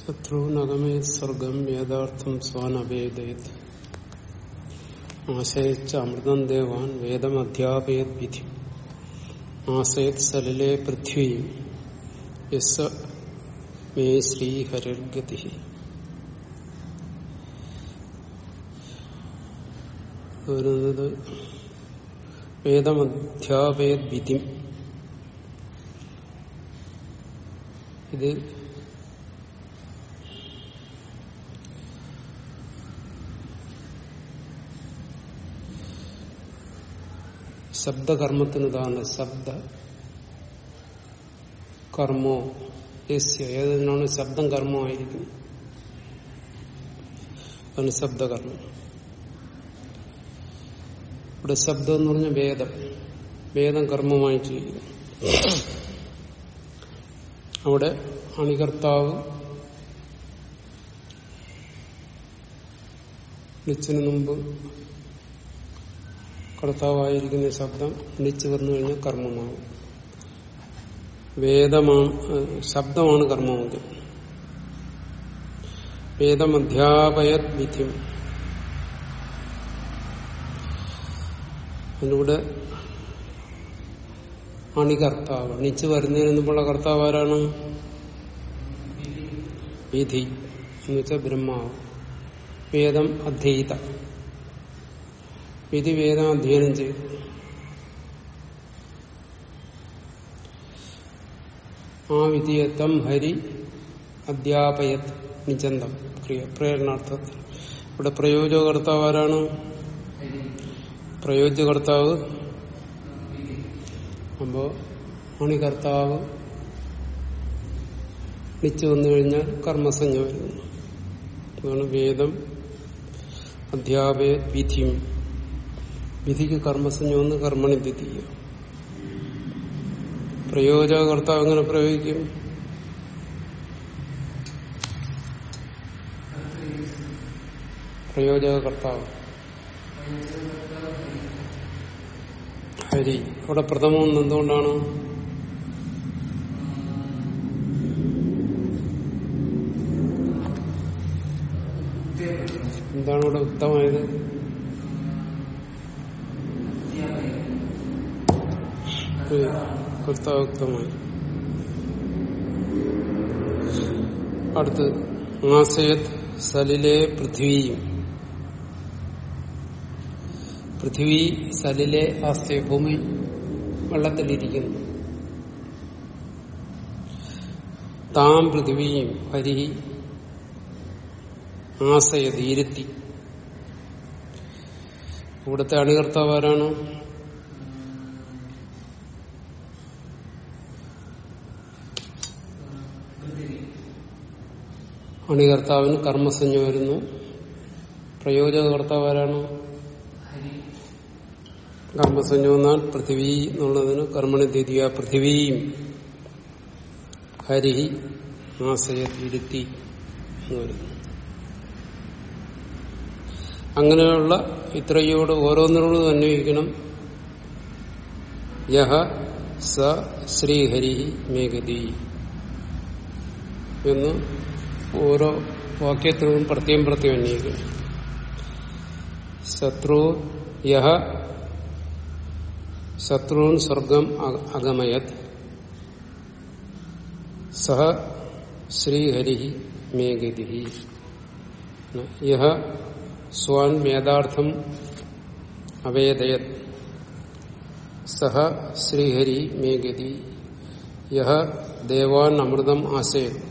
ശത്രുനഗമേ സ്വർഗം യഥാർത്ഥം സ്വാനവേദയത് ആശയച്ച അമൃതം ദേവാൻ വേദമധ്യാപയത് വിധി. ആശയത് സലിലെ പൃഥ്വിയും യസ് മേ ശ്രീഹരഗതി വേദമധ്യാപയത് വിധി. ഇത് ശബ്ദകർമ്മത്തിന് ഇതാണ് ശബ്ദ. കർമ്മോ യസ്യ ഏതിനാണ് ശബ്ദം കർമ്മമായിരിക്കുന്നത് അതാണ് ശബ്ദകർമ്മം. ഇവിടെ ശബ്ദം എന്ന് പറഞ്ഞ വേദം. വേദം കർമ്മമായി ചെയ്യുക. അവിടെ അണികർത്താവ് വിളിച്ചതിന് മുമ്പ് കർത്താവായിരിക്കുന്ന ശബ്ദം എണിച്ചു വന്നു കഴിഞ്ഞാൽ കർമ്മമാകും വേദമാണ് ശബ്ദമാണ് കർമ്മമെങ്കിൽ. വേദമധ്യാപയത് വിധിം അതിലൂടെ അണികർത്താവ് അണിച്ചു വരുന്നതിന് മുമ്പുള്ള കർത്താവ് ആരാണ് വിധി എന്നുവെച്ചാൽ ബ്രഹ്മാവ്. വേദം അധ്യയിത വിധി വേദം ചെയ്തു. ആ വിധിയത്വം ഹരി അധ്യാപയത് നിചന്തം ക്രിയ പ്രേരണാർത്ഥത്തിൽ ഇവിടെ പ്രയോജകർത്താവ് ആരാണ്? പ്രയോജ്യകർത്താവ് അപ്പോ അണികർത്താവ് നിച്ചു വന്നു കഴിഞ്ഞാൽ കർമ്മസഞ്ജ വരുന്നു. അതാണ് വേദം അധ്യാപയ വിധിയും. വിധിക്ക് കർമ്മസഞ്ജമെന്ന് കർമ്മണി വിധിക്കുക. പ്രയോജകർത്താവ് എങ്ങനെ പ്രയോഗിക്കും? പ്രയോജകർത്താവ് ഹരി. അവിടെ പ്രഥമം എന്തുകൊണ്ടാണ്? എന്താണ് ഇവിടെ ഉത്തമായത് കർത്താവുക്തമായി അടുത്ത് ആസയത് സലിലെ പൃഥ്വിയും പൃഥ്വി സലിലെ ആസ്തി ഭൂമി വെള്ളത്തിലിരിക്കുന്നു. താം പൃഥ്വിയും ഹരി ആസയത് ഇരുത്തി. ഇവിടുത്തെ അണികർത്താവ് ആരാണ്? അണികർത്താവിന് കർമ്മസഞ്ജ വരുന്നു. പ്രയോജകർത്താവ് ആരാണ് കർമ്മസഞ്ജ വന്നാൽ പൃഥിവി എന്നുള്ളതിന് കർമ്മണി ദ്വിതീയ പൃഥിവിയും ഹരി ആശയത്തിരുത്തി എന്ന് വരുന്നു. അങ്ങനെയുള്ള ഇത്രയോട് ഓരോന്നിനോടും അന്വയിക്കണം യഹ സ ശ്രീഹരി മേഘതി എന്ന് ഓരോ വാക്യത്തിനോടും പ്രത്യേകം പ്രത്യേകം അന്വയിക്കണം ശത്രു യഹ ശത്രുൻ സ്വർഗം അഗമയത് സഹ ശ്രീഹരി മേഘതി യഹ സ്വാൻ വേദാർത്ഥം അവേദയത് സഹ ശ്രീഹരി മേഘതി യഹ ദേവാൻ അമൃതം ആശയത്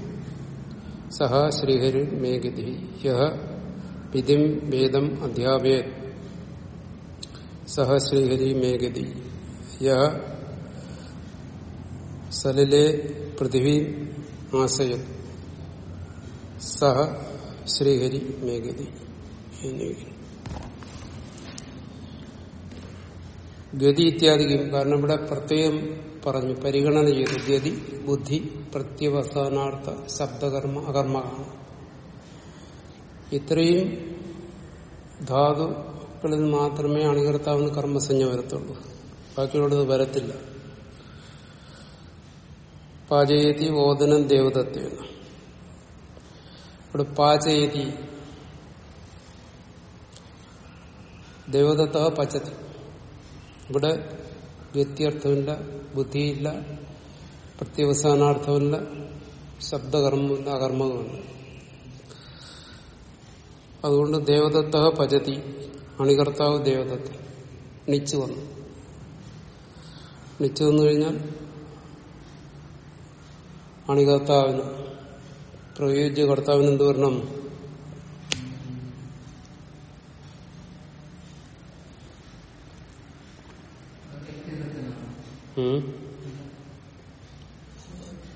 സഹ ശ്രീഹരി മേഗതി യഹ പിതിം വേദം അധ്യാപയത് സഹ ശ്രീഹരി മേഗതി യഹ സലിലെ പൃഥിവി ആശയത് സഹ ശ്രീഹരി മേഗതി ഗതി ഇത്യാദിക്കും. കാരണം ഇവിടെ പ്രത്യേകം പറഞ്ഞു പരിഗണന ചെയ്തു. ഗതി ബുദ്ധി പ്രത്യവസാനാർത്ഥ ശബ്ദകർമ്മ അകർമ്മകാണ് ഇത്രയും ധാതുക്കളിൽ മാത്രമേ അണികർത്താവിന് കർമ്മസഞ്ജ വരത്തുള്ളൂ. ബാക്കിയുള്ളത് വരത്തില്ല. പാചയതി ഓദനം ദേവതത്വം ഇവിടെ പാചയതി ദേവതത്വ പച്ചത്തി ഇവിടെ വ്യത്യർത്ഥമില്ല ബുദ്ധിയില്ല പ്രത്യവസാനാർത്ഥമില്ല ശബ്ദകർമ്മമില്ല അകർമ്മവുമില്ല അതുകൊണ്ട് ദേവദത്ത പചതി അണികർത്താവ് ദേവദത്ത നിച്ചു വന്നു. നിച്ചു വന്നു കഴിഞ്ഞാൽ അണികർത്താവിന് പ്രയോജ്യ കർത്താവിന് എന്ത് വരണം? ഉം.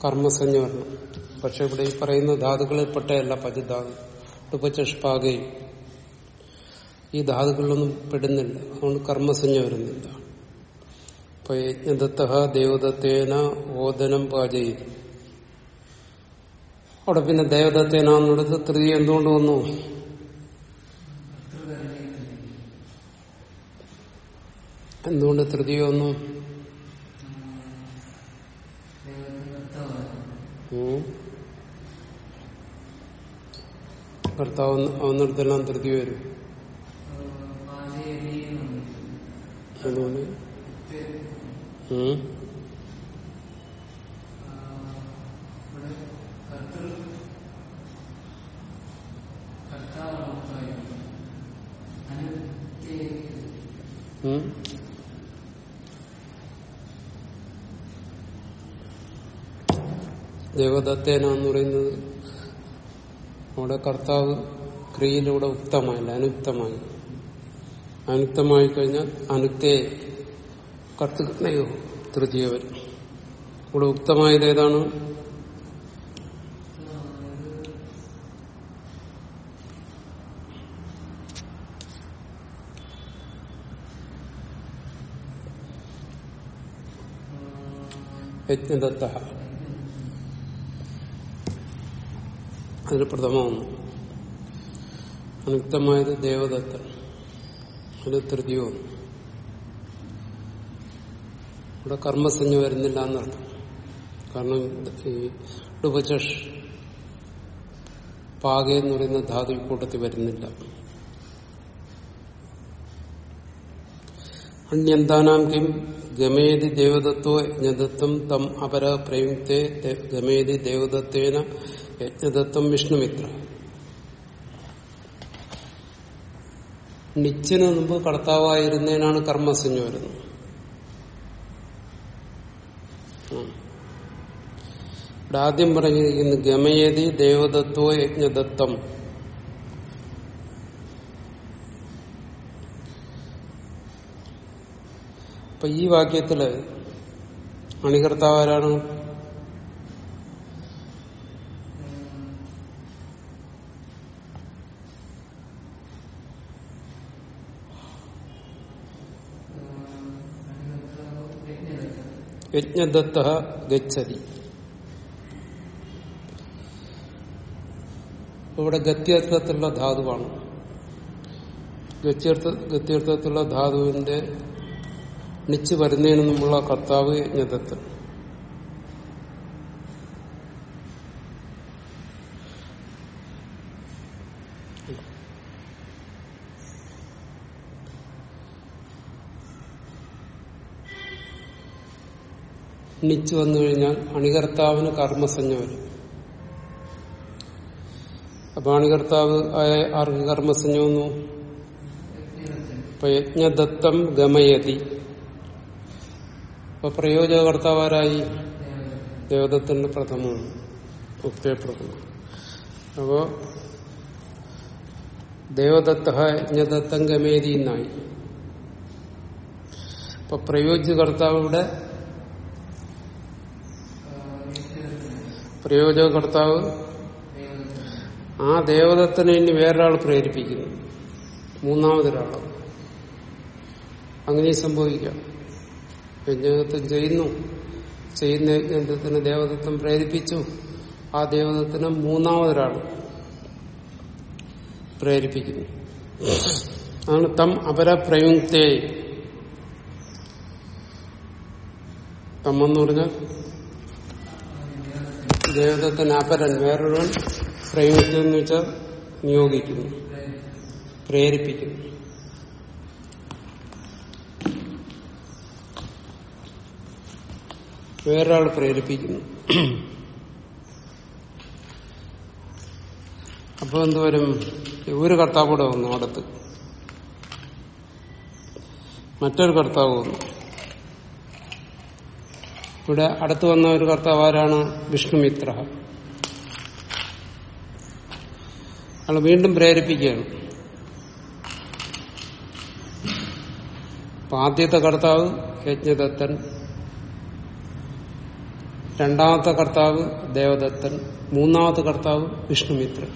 കർമ്മസഞ്ജ വരണം പക്ഷെ ഇവിടെ ഈ പറയുന്ന ധാതുക്കളിൽ പെട്ടതല്ല പചധാതു ഉപചഷ്പാകെ ഈ ധാതുക്കളിലൊന്നും പെടുന്നില്ല. അതുകൊണ്ട് കർമ്മസഞ്ജ വരുന്നില്ല. ഇപ്പൊ യജ്ഞദത്ത ദേവദത്തേന ഓദനം പാചയത്. അവിടെ പിന്നെ ദേവദത്തേനാന്നുള്ളത് തൃതീയ എന്തുകൊണ്ട് വന്നു? എന്തുകൊണ്ട് തൃതീയ വന്നു? ഉം. കർത്താവ് അവന്നിടത്തെല്ലാം തൃതീയ വരും. അതുകൊണ്ട് ദേവദത്തേന എന്ന് പറയുന്നത് അവിടെ കർത്താവ് ക്രിയയിലൂടെ ഉക്തമായില്ല അനുക്തമായി. അനുക്തമായി കഴിഞ്ഞാൽ അനുക്തേ കർത്തൃജ്ഞയോ തൃതീയ വരും. ഇവിടെ ഉക്തമായത് ഏതാണ്? യജ്ഞദത്ത അതിന് പ്രഥമമാണ്. അനുക്തമായത് ദേവദത്ത അത് തൃതീയമാണ് ഇവിടെ കർമ്മസഞ്ജ വരുന്നില്ല എന്നർത്ഥം. കാരണം ഈ ഡുപചഷ് പാക എന്ന് പറയുന്ന ധാതു കൂട്ടത്തിൽ വരുന്നില്ല. അന്യന്താനാം കിം ഗമേതി ദേവദത്തോ യജ്ഞദത്തം തം അപര പ്രയുക്തേ ഗമേതി ദേവദത്തേന യജ്ഞദത്തം വിഷ്ണുമിത്ര. നിച്ചിന് മുമ്പ് കർത്താവായിരുന്നതിനാണ് കർമ്മസഞ്ജ വരുന്നത്. ഇവിടെ ആദ്യം പറഞ്ഞിരിക്കുന്നു ഗമയതി ദേവദത്തോ യജ്ഞദത്തം അപ്പൊ ഈ വാക്യത്തിൽ അണികർത്താവ് ആരാണ്? യജ്ഞദത്ത ഗച്ഛതി. ഇവിടെ ഗത്യർത്ഥത്തിലുള്ള ധാതുവാണ്. ഗത്യർത്ഥ ഗത്യർത്ഥത്തിലുള്ള ധാതുവിന്റെ നിച്ച് വരുന്നതിന് മുമ്പുള്ള കർത്താവ് യജ്ഞദത്തൻ. നിച്ച് വന്നു കഴിഞ്ഞാൽ അണികർത്താവിന് കർമ്മസഞ്ജ വരും അപ്പൊ അണികർത്താവ് ആയ ആർക്ക് കർമ്മസഞ്ജ വന്നു യജ്ഞദത്തം ഗമയതി. അപ്പൊ പ്രയോജകർത്താവ് ആരായി ദേവദത്തിന്റെ പ്രഥമമാണ്. ഉക്തേ പ്രഥമം അപ്പോ ദേവദത്ത യജ്ഞദത്തം ഗമേതി എന്നായി. അപ്പൊ പ്രയോജ്യകർത്താവ് ഇവിടെ പ്രയോജക കർത്താവ് ആ ദേവതത്തിനെ ഇനി വേറൊരാൾ പ്രേരിപ്പിക്കുന്നു. മൂന്നാമതൊരാൾ. അങ്ങനെ സംഭവിക്കാം. യജ്ഞദത്തം ചെയ്യുന്നു. ചെയ്യുന്ന യജ്ഞത്തിന് ദേവതത്വം പ്രേരിപ്പിച്ചു. ആ ദേവതത്തിന് മൂന്നാമതൊരാൾ പ്രേരിപ്പിക്കുന്നു. അതാണ് തം അപരപ്രയുക്തേ. തമ്മെന്ന് പറഞ്ഞാൽ ദേവദത്തിന് അപരൻ വേറൊരുവൻ എന്ന് വെച്ചാൽ നിയോഗിക്കുന്നു. പ്രേരിപ്പിക്കുന്നു. വേറൊരാൾ പ്രേരിപ്പിക്കുന്നു. അപ്പൊ എന്തുവരും ഒരു കർത്താവ് കൂടെ വന്നു അടുത്ത് മറ്റൊരു കർത്താവ് വന്നു. ഇവിടെ അടുത്തു വന്ന ഒരു കർത്താവ് ആരാണ്? വിഷ്ണുമിത്ര അയാൾ വീണ്ടും പ്രേരിപ്പിക്കുകയാണ്. ആദ്യത്തെ കർത്താവ് യജ്ഞദത്തൻ. രണ്ടാമത്തെ കർത്താവ് ദേവദത്തൻ. മൂന്നാമത്തെ കർത്താവ് വിഷ്ണുമിത്രൻ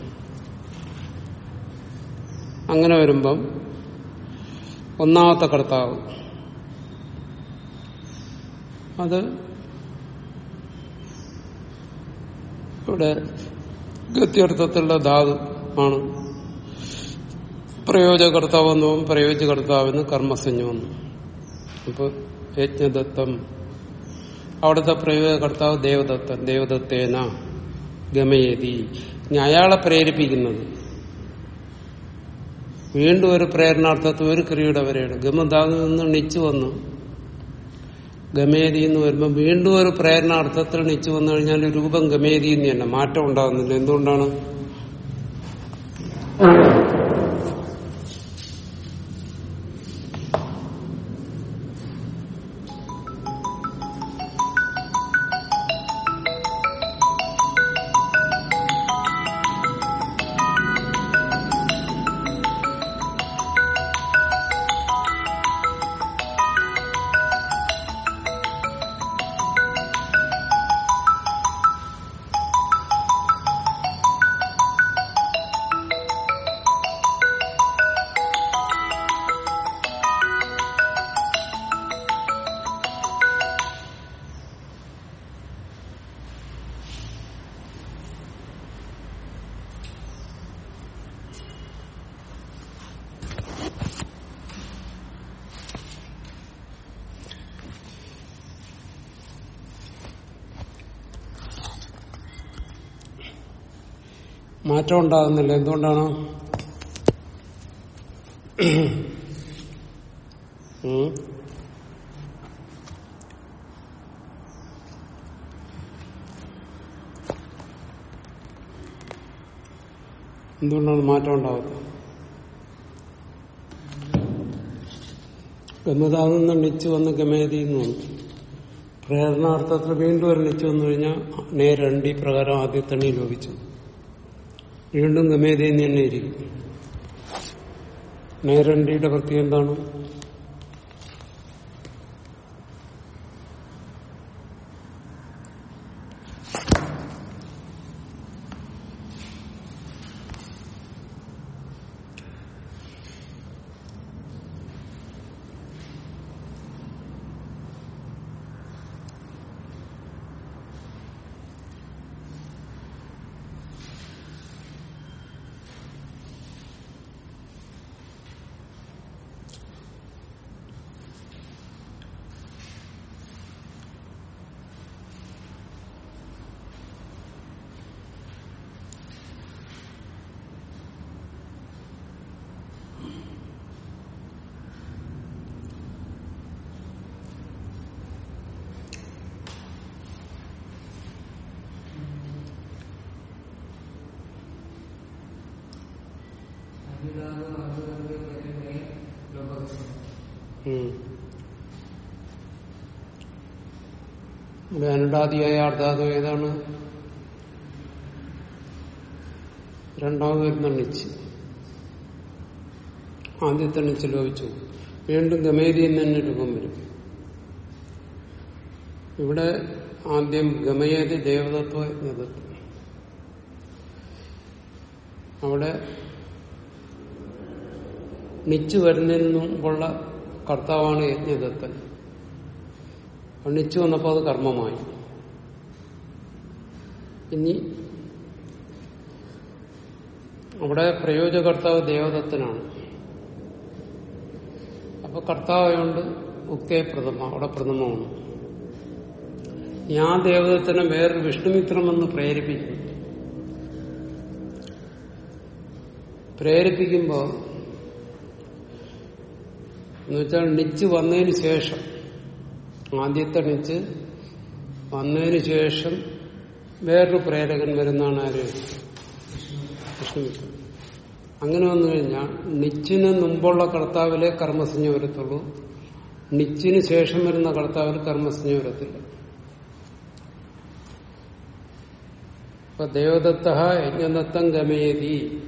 അങ്ങനെ വരുമ്പം ഒന്നാമത്തെ കർത്താവ്. അത് ഇവിടെ ഗത്യർത്ഥത്തിലുള്ള ധാതു ആണ്. പ്രയോജകർത്താവെന്ന് കർമ്മസഞ്ജ വന്നു അപ്പൊ യജ്ഞദത്തം. അവിടുത്തെ പ്രയോജകർത്താവ് ദേവദത്തൻ ദേവദത്തേന ഗമയതി. അയാളെ പ്രേരിപ്പിക്കുന്നത്. വീണ്ടും ഒരു പ്രേരണാർത്ഥത്തിൽ ഒരു ക്രിയയുടെ വരെയാണ്. ഗമദാതു നിന്ന് നിച്ചു വന്നു. ഗമേതി എന്ന് വരുമ്പോൾ വീണ്ടും ഒരു പ്രേരണാർത്ഥത്തിൽ നിച്ചു വന്നു കഴിഞ്ഞാൽ രൂപം ഗമേതി എന്ന് തന്നെ മാറ്റം ഉണ്ടാകുന്നില്ല. എന്തുകൊണ്ടാണ്? മാറ്റം ഉണ്ടാകുന്നില്ല. എന്തുകൊണ്ടാണ്? എന്തുകൊണ്ടാണ് മാറ്റം ഉണ്ടാകുന്നത്? ഗമതാന്ന് നിച്ച് വന്ന് ഗമേതി എന്ന് വന്നു. പ്രേരണാർത്ഥത്തിൽ വീണ്ടും ഒരു നിച്ച് വന്നു കഴിഞ്ഞാൽ നേരണ്ടി പ്രകാരം ആദ്യത്തെ ലോപിച്ചു. വീണ്ടും ഗമേതയെന്ന് തന്നെ ഇരിക്കും. നേരണ്ടിയുടെ പ്രത്യേകം എന്താണ്? ഇവിടെ അനുടാദിയായ അർദ്ധാതു ഏതാണ്? രണ്ടാമത് വരുന്ന നിച്ച് ആദ്യത്തെ നിച്ച് ലോപിച്ചു. വീണ്ടും ഗമേരി എന്ന് തന്നെ രൂപം വരും. ഇവിടെ ആദ്യം ഗമയേത് ദേവതത്വ യജ്ഞതത്വം അവിടെ നിച്ചു വരുന്നതിന് കർത്താവാണ് യജ്ഞദത്തൻ നിച്ചു വന്നപ്പോൾ അത് കർമ്മമായി. ഇനി അവിടെ പ്രയോജകർത്താവ് ദേവദത്തനാണ്. അപ്പൊ കർത്താവായോണ്ട് ഉക്തേ പ്രഥമ അവിടെ പ്രഥമമാണ്. ഞാൻ ദേവദത്തനെ വേറൊരു വിഷ്ണുമിത്രമെന്ന് പ്രേരിപ്പിക്കുന്നു. പ്രേരിപ്പിക്കുമ്പോ എന്നുവെച്ചാൽ നിച്ച് വന്നതിന് ശേഷം ആദ്യത്തെ നിച്ച് വന്നതിന് ശേഷം വേറൊരു പ്രേരകൻ വരുന്നതാണ് ആര്? അങ്ങനെ വന്നു കഴിഞ്ഞാൽ നിച്ചിന് മുമ്പുള്ള കർത്താവിലെ കർമ്മസഞ്ജ വരത്തുള്ളൂ. നിച്ചിന് ശേഷം വരുന്ന കർത്താവിൽ കർമ്മസഞ്ജ വരത്തില്ല. ഇപ്പൊ ദേവദത്ത യജ്ഞദത്തം ഗമയതി.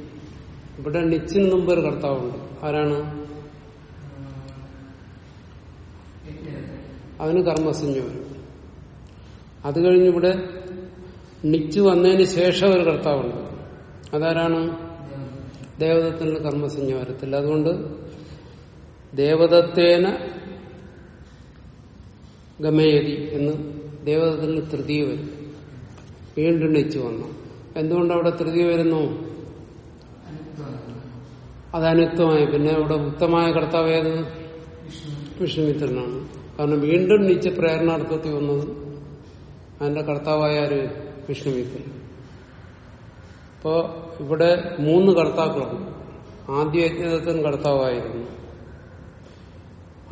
ഇവിടെ നിച്ചിന് മുമ്പ് ഒരു കർത്താവുണ്ട്. ആരാണ്? അതിന് കർമ്മസഞ്ജ വരും. അത് കഴിഞ്ഞ് ഇവിടെ നിച്ച് വന്നതിന് ശേഷം ഒരു കർത്താവുണ്ട്. അതാരാണ്? ദേവതത്തിന് കർമ്മസഞ്ജ വരത്തില്ല. അതുകൊണ്ട് ദേവതത്തേന ഗമയതി എന്ന് ദേവതത്തിന് തൃതീയ വരും. വീണ്ടും നിച്ച് വന്നു. എന്തുകൊണ്ട് അവിടെ തൃതീയ വരുന്നു? അത് അനുത്വമായി പിന്നെ അവിടെ ഉത്തമായ കർത്താവ് ഏത്? വിഷ്ണുമിത്രനാണ്. കാരണം വീണ്ടും നിച്ച് പ്രേരണാർത്ഥത്തിൽ വന്നത് അതിന്റെ കർത്താവായ ഒരു വിഷ്ണുമിത്രൻ ഇപ്പോ ഇവിടെ മൂന്ന് കർത്താക്കളാണ് ആദ്യ യജ്ഞതത്വം കർത്താവായിരുന്നു.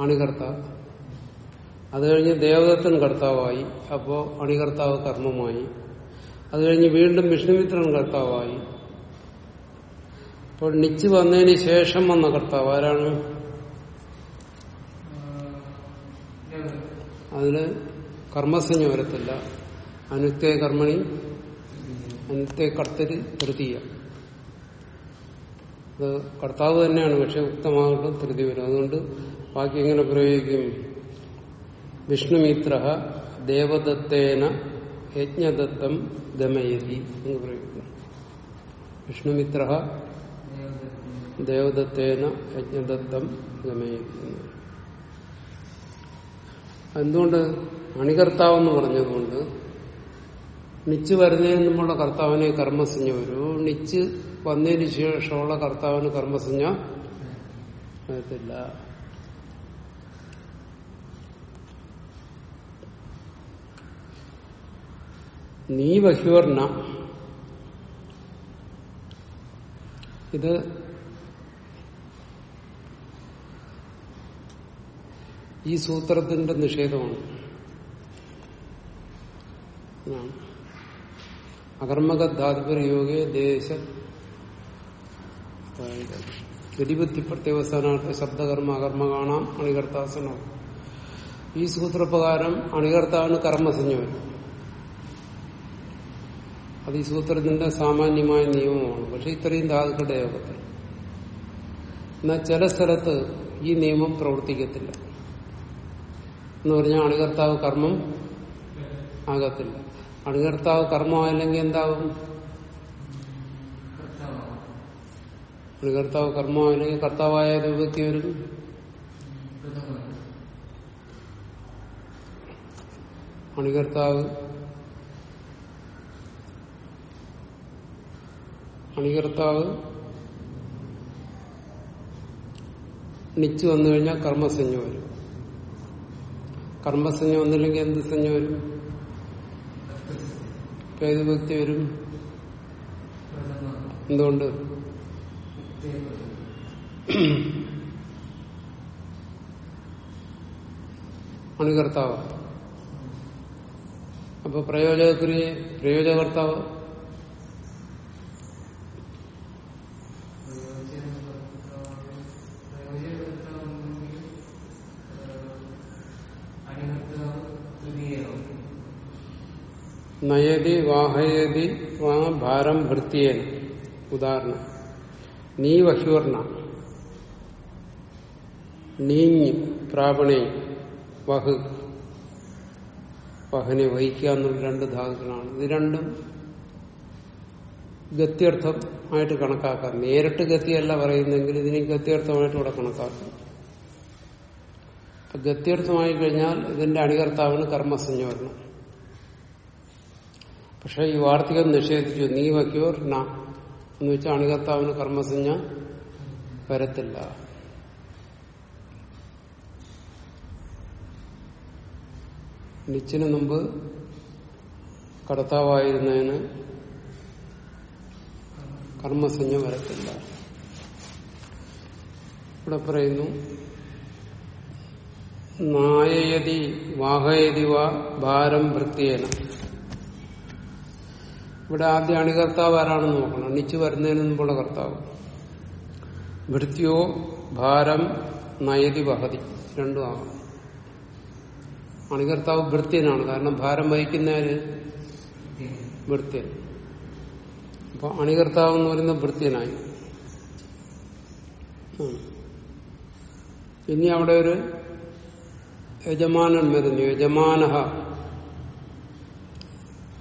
അണികർത്താവ്. അത് കഴിഞ്ഞ് ദേവദത്തൻ കർത്താവായി. അപ്പോ അണികർത്താവ് കർമ്മമായി. അത് കഴിഞ്ഞ് വീണ്ടും വിഷ്ണുമിത്രൻ കർത്താവായി. അപ്പോൾ നിച്ച് വന്നതിന് ശേഷം വന്ന കർത്താവ് ആരാണ്? അതിന് കർമ്മസഞ്ജ വരത്തില്ല. അനുത്യ കർമ്മണി അനിത്യ കർത്തര് തൃതീയ അത് കർത്താവ് തന്നെയാണ് പക്ഷെ ഉക്തമാകട്ടും തൃതി വരും. അതുകൊണ്ട് ബാക്കി എങ്ങനെ പ്രയോഗിക്കും? വിഷ്ണുമിത്ര ദേവദത്തേന യജ്ഞദത്തം ദമയതി എന്ന് പ്രയോഗിക്കുന്നു. വിഷ്ണുമിത്ര ദേവദത്തേന യജ്ഞദത്തം എന്ന്. എന്തുകൊണ്ട് അണികർത്താവെന്ന് പറഞ്ഞതുകൊണ്ട് നിച്ച് വരുന്നതിന് മുമ്പുള്ള കർത്താവിനെ കർമ്മസഞ്ജ വരൂ. നിച്ച് വന്നതിന് ശേഷമുള്ള കർത്താവിന് കർമ്മസഞ്ജ വരത്തില്ല. നീ ബഹ്യുവർണ ഇത് ഈ സൂത്രത്തിന്റെ നിഷേധമാണ്. ആണ്. അകർമ്മക ധാതുപരയോഗേ ദേശ ഗതിബുദ്ധി ശബ്ദകർമ്മ അകർമ്മ കാണാം അണികർത്താസനം. ഈ സൂത്രപ്രകാരം അണികർത്താവിന് കർമ്മസഞ്ജ വരും അത് ഈ സൂത്രത്തിന്റെ സാമാന്യമായ നിയമമാണ്. പക്ഷെ ഇത്രയും ധാതുക്കളുടെ യോഗത്തിൽ എന്നാൽ ചില സ്ഥലത്ത് ഈ നിയമം പ്രവർത്തിക്കത്തില്ല. എന്ന് പറഞ്ഞാൽ അണികർത്താവ് കർമ്മം ആകത്തില്ല. അണികർത്താവ് കർമ്മമായില്ലെങ്കിൽ എന്താവും? അണികർത്താവ് കർമ്മമായില്ലെങ്കിൽ കർത്താവായ രൂപത്തി വരും. അണികർത്താവ് അണികർത്താവ് നിച്ചു വന്നു കഴിഞ്ഞാൽ കർമ്മസഞ്ജ വരും. കർമ്മസഞ്ജ വന്നില്ലെങ്കിൽ എന്ത് സഞ്ജ വരും? ഏത് വ്യക്തി വരും. എന്തുകൊണ്ട്? അണികർത്താവ് അപ്പൊ പ്രയോജകക്രിയ പ്രയോജകർത്താവ് നയതി വാഹയതി വാ ഭാരം ഭൃത്തിയൻ ഉദാഹരണം. നീ വഹ്യൂർണ. നീഞ്ഞ് പ്രാപണേ വഹു. വഹനെ വഹിക്കുക എന്നുള്ള രണ്ട് ധാതുക്കളാണ്. ഇത് രണ്ടും ഗത്യർത്ഥമായിട്ട് കണക്കാക്കാം. നേരിട്ട് ഗതിയല്ല പറയുന്നെങ്കിൽ ഇതിനെ ഗത്യർത്ഥമായിട്ട് ഇവിടെ കണക്കാക്കാം. ഗത്യർത്ഥമായി കഴിഞ്ഞാൽ ഇതിന്റെ അണികർത്താവിന് കർമ്മസഞ്ജ വരണം പക്ഷെ ഈ വാർത്തികം നിഷേധിച്ചു. നീ വയ്ക്കോർ ന. എന്ന് വെച്ചാൽ അണികർത്താവിന് കർമ്മസഞ്ജ വരത്തില്ല. നിച്ചിന് മുമ്പ് കർത്താവായിരുന്നതിന് കർമ്മസഞ്ജ വരത്തില്ല. ഇവിടെ പറയുന്നു നായയതി വാഹയതി വാ ഭാരം വൃത്തിയേന. ഇവിടെ ആദ്യ അണികർത്താവ് ആരാണെന്ന് നോക്കണം. അണിച്ചു വരുന്നതിന് മുമ്പുള്ള കർത്താവ്. വൃത്തിയോ ഭാരം നയതി വഹതി. രണ്ടും ആകാം അണികർത്താവ് ഭൃത്യനാണ്. കാരണം ഭാരം വഹിക്കുന്നവര് ഭൃത്യൻ. അപ്പൊ അണികർത്താവ് എന്ന് പറയുന്നത് ഭൃത്യനായി. ഇനി അവിടെ ഒരു യജമാനൻ വരുന്നു. യജമാനഹ.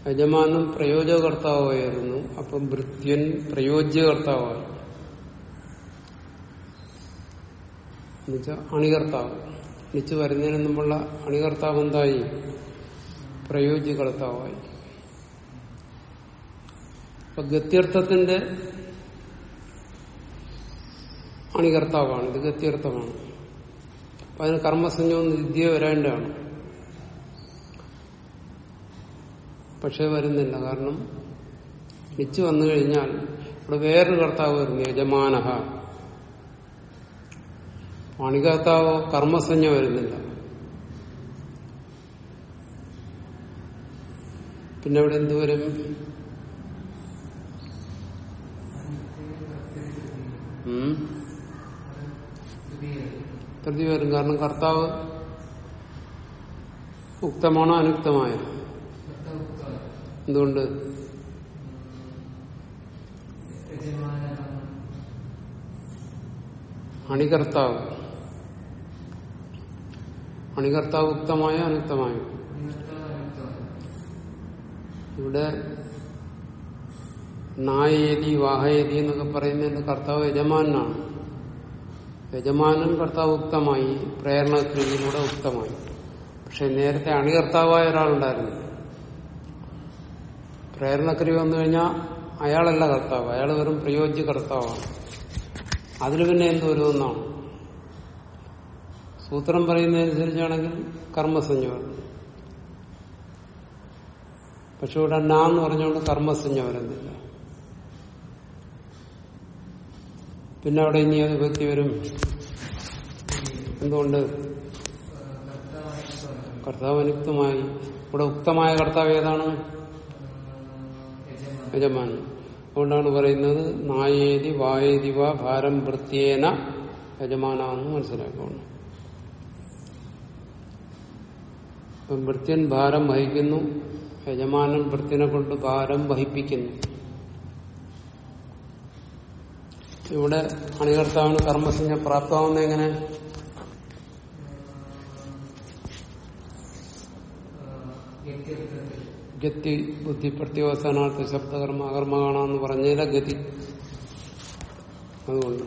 യജമാനൻ പ്രയോജകർത്താവായിരുന്നു അപ്പം ഭൃത്യൻ പ്രയോജ്യകർത്താവായി. എന്നുവെച്ചാൽ അണികർത്താവ്. നിച്ച് വരുന്നതിന് മുമ്പുള്ള അണികർത്താവ് എന്തായി? പ്രയോജ്യകർത്താവായി. അപ്പൊ ഗത്യർത്ഥത്തിന്റെ അണികർത്താവാണ്. ഇത് ഗത്യർത്ഥമാണ്. അപ്പൊ അതിന് കർമ്മസഞ്ജവും വിദ്യ വരേണ്ടതാണ് പക്ഷെ വരുന്നില്ല. കാരണം മിച്ചു വന്നു കഴിഞ്ഞാൽ ഇവിടെ വേറൊരു കർത്താവ് വരുന്നു യജമാനഹ. പാണികർത്താവ് കർമ്മസഞ്ജ വരുന്നില്ല. പിന്നെ ഇവിടെ എന്തുവരും പ്രതി വരും. കാരണം കർത്താവ് ഉക്തമാണോ അനുക്തമായ? എന്തുകൊണ്ട്? അണികർത്താവ്. അണികർത്താവ് ഉക്തമായ അനുക്തമായോ? ഇവിടെ നായേതി വാഹയേതി എന്നൊക്കെ പറയുന്നത് കർത്താവ് യജമാനാണ്. യജമാനൻ കർത്താവ് ഉക്തമായി. പ്രേരണക്രിയയിലൂടെ ഉക്തമായി. പക്ഷെ നേരത്തെ അണികർത്താവായ ഒരാളുണ്ടായിരുന്നു. പ്രേരണക്രിയ വന്നു കഴിഞ്ഞാൽ അയാളല്ല കർത്താവ്. അയാൾ വെറും പ്രയോജ്യ കർത്താവാണ്. അതിന് പിന്നെ എന്ത് വരുമെന്നാണ് സൂത്രം പറയുന്നതനുസരിച്ചാണെങ്കിൽ കർമ്മസഞ്ജ വരണം പക്ഷെ ഇവിടെ നാ എന്ന് പറഞ്ഞുകൊണ്ട് കർമ്മസഞ്ജ വരുന്നില്ല പിന്നെ അവിടെ ഇനി അത് വ്യക്തി വരും? എന്തുകൊണ്ട്? കർത്താവ് അനുക്തമായി. ഇവിടെ ഉക്തമായ കർത്താവ് ഏതാണ്? യജമാനൻ അതുകൊണ്ടാണ് പറയുന്നത് നായേതി വായേതി വാ ഭാരം വൃത്തിയേന യജമാനാന്ന് മനസ്സിലാക്കണം. ഇപ്പം വൃത്യൻ ഭാരം വഹിക്കുന്നു യജമാനൻ വൃത്തിനെ കൊണ്ട് ഭാരം വഹിപ്പിക്കുന്നു. ഇവിടെ അണികർത്താവിന് കർമ്മസഞ്ജ പ്രാപ്തമാവുന്ന എങ്ങനെ? ഗതി ബുദ്ധി പ്രത്യവസാനാർത്ഥ ശബ്ദകർമ്മ അകർമ്മ കാണാന്ന് പറഞ്ഞതിലെ ഗതി. അതുകൊണ്ട്.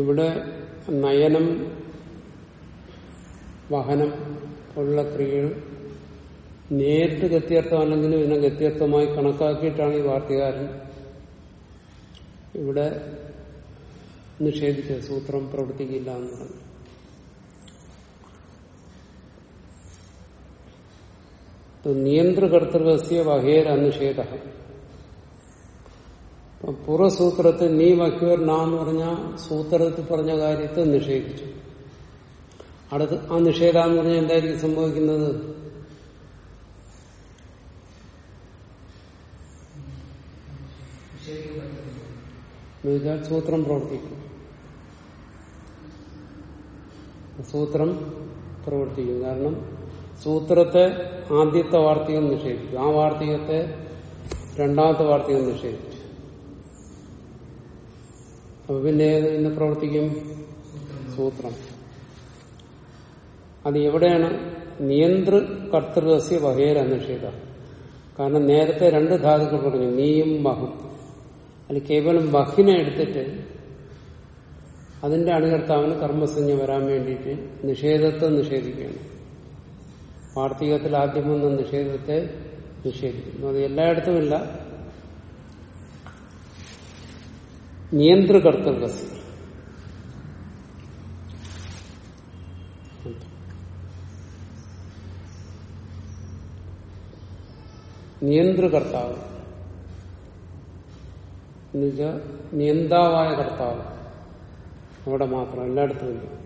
ഇവിടെ നയനം വഹനം പോലുള്ള ക്രിയകൾ നേരിട്ട് ഗത്യർത്ഥം അല്ലെങ്കിൽ ഇതിനെ ഗത്യർത്ഥമായി കണക്കാക്കിയിട്ടാണ് ഈ വാർത്തകാരൻ ഇവിടെ നിഷേധിച്ച സൂത്രം പ്രവർത്തിക്കില്ല എന്ന് പറഞ്ഞു. നിയന്ത്രകർത്തൃകസ്യ വഹേര നിഷേധ പുറസൂത്രത്തിൽ നീ വക്യൂർ നാന്ന് പറഞ്ഞ സൂത്രത്തിൽ പറഞ്ഞ കാര്യത്തെ നിഷേധിച്ചു. അടുത്ത് ആ നിഷേധ എന്ന് പറഞ്ഞാൽ എന്തായിരിക്കും സംഭവിക്കുന്നത്? എന്നുവെച്ചാൽ സൂത്രം പ്രവർത്തിക്കും. സൂത്രം പ്രവർത്തിക്കും. കാരണം സൂത്രത്തെ ആദ്യത്തെ വാർത്തകം നിഷേധിച്ചു. ആ വാർത്തകത്തെ രണ്ടാമത്തെ വാർത്തകം നിഷേധിച്ചു. അപ്പൊ പിന്നെ ഇന്ന് പ്രവർത്തിക്കും? സൂത്രം. അത് എവിടെയാണ്? നിയന്ത്ര കർത്തൃസ്യ വഹേര നിഷേധ. കാരണം നേരത്തെ രണ്ട് ധാതുക്കൾ പറഞ്ഞു. നീയും ബഹും അതിൽ കേവലം ബഹിനെ എടുത്തിട്ട് അതിന്റെ അണികർത്താവിന് കർമ്മസഞ്ജ വരാൻ വേണ്ടിയിട്ട് നിഷേധത്തെ നിഷേധിക്കുകയാണ്. വാർത്തികത്തിൽ ആദ്യം വന്ന നിഷേധത്തെ നിഷേധിക്കുന്നു. അത് എല്ലായിടത്തുമില്ല. നിയന്ത്രകർത്തൃകസ്യ നിയന്ത്രകർത്താവ് എന്നുവെച്ചാൽ നിയന്താവായ കർത്താവ്. അവിടെ മാത്രം എല്ലായിടത്തും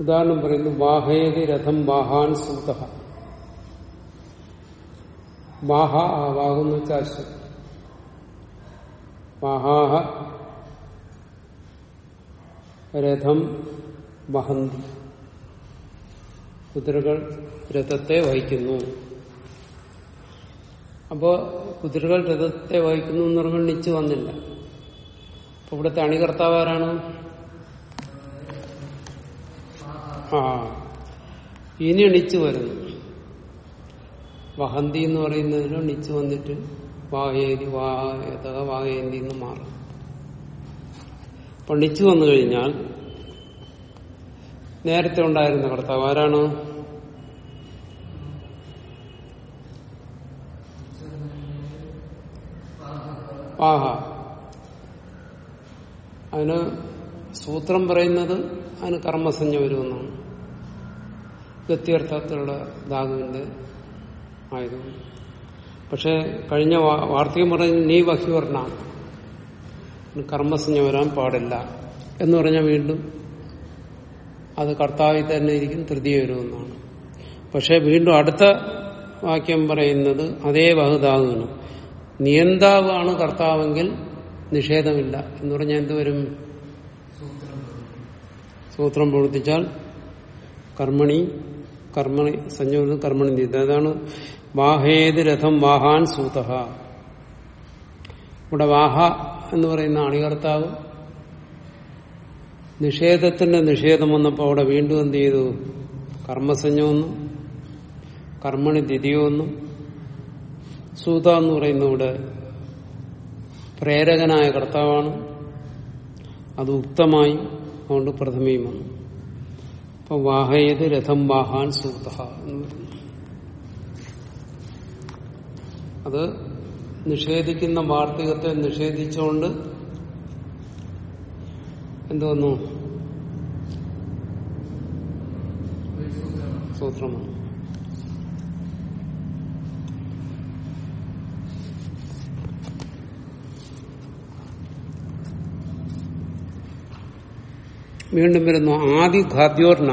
ഉദാഹരണം പറയുന്നു വാഹേതി രഥം വാഹാൻ സൂത. വാഹ ആ വാഹെന്ന് വെച്ചാൽ വാഹാഹ രഥം വഹന്തി കുതിരകൾ രഥത്തെ വഹിക്കുന്നു. അപ്പോ കുതിരകൾ രഥത്തെ വഹിക്കുന്നു എന്ന് നിച്ച് വന്നില്ല. അപ്പൊ ഇവിടുത്തെ അണികർത്താവ് ആരാണ്? ആ. ഇനി അണിച്ചു വരുന്നു. വഹന്തി എന്ന് പറയുന്നതിന് അണിച്ചു വന്നിട്ട് വാഹേരി വാഹേത വാഹേന്തി എന്ന് മാറും. അപ്പൊ അണിച്ചു വന്നു കഴിഞ്ഞാൽ നേരത്തെ ഉണ്ടായിരുന്ന കർത്താവ് ആരാണ്? വാഹ അതിന് സൂത്രം പറയുന്നത് അതിന് കർമ്മസഞ്ജ വരുമെന്നാണ്. ഗത്യർത്ഥത്തിലുള്ള ധാതുവിന്റെ ആയതുകൊണ്ട് പക്ഷെ കഴിഞ്ഞ വാർത്തകം പറഞ്ഞ നീ വഹിവർണ കർമ്മസഞ്ജ വരാൻ പാടില്ല എന്ന് പറഞ്ഞാൽ വീണ്ടും അത് കർത്താവിൽ തന്നെ ഇരിക്കും തൃതീയ വരുമെന്നാണ്. പക്ഷെ വീണ്ടും അടുത്ത വാക്യം പറയുന്നത് അതേ ബഹുധാതുവിന് നിയന്താവാണ് കർത്താവെങ്കിൽ നിഷേധമില്ല എന്ന് പറഞ്ഞാൽ എന്തുവരും സൂത്രം പ്രവർത്തിച്ചാൽ കർമ്മണി കർമ്മണി സഞ്ജോത് കർമ്മണി നീത അതാണ് വാഹേത് രഥം വാഹാൻ സൂത ഇവിടെ വാഹ എന്ന് പറയുന്ന അണികർത്താവ് നിഷേധത്തിന്റെ നിഷേധം വന്നപ്പോൾ അവിടെ വീണ്ടും എന്ത് ചെയ്തു? കർമ്മസഞ്ജമെന്നും കർമ്മണി ദ്വിതീയമെന്നും സൂത എന്ന് പറയുന്ന ഇവിടെ പ്രേരകനായ കർത്താവാണ്. അത് ഉക്തമായി അതുകൊണ്ട് പ്രഥമയും വന്നു. അപ്പൊ വാഹയത് രഥം വാഹാൻ സൂത അത് നിഷേധിക്കുന്ന വാർത്തകത്തെ നിഷേധിച്ചുകൊണ്ട് എന്തോന്നു സൂത്രമാണ്. വീണ്ടും വരുന്നു ആദി ഖാദ്യോർണ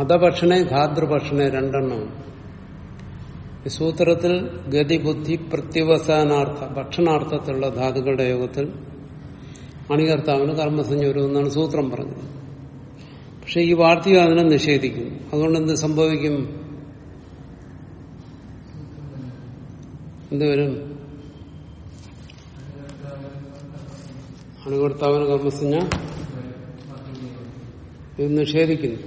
അധഭക്ഷണേ ഖാദ്രഭക്ഷണേ രണ്ടെണ്ണം. ഈ സൂത്രത്തിൽ ഗതിബുദ്ധി പ്രത്യവസാനാർത്ഥ ഭക്ഷണാർത്ഥത്തിലുള്ള ധാതുക്കളുടെ യോഗത്തിൽ അണികർത്താവിന് കർമ്മസഞ്ജ വരുമെന്നാണ് സൂത്രം പറഞ്ഞത്. പക്ഷെ ഈ വാർത്തകം അതിനെ നിഷേധിക്കും അതുകൊണ്ട് എന്ത് സംഭവിക്കും? എന്തുവരും അണികർത്താവിന് കർമ്മസഞ്ജ ഇത് നിഷേധിക്കുന്നു.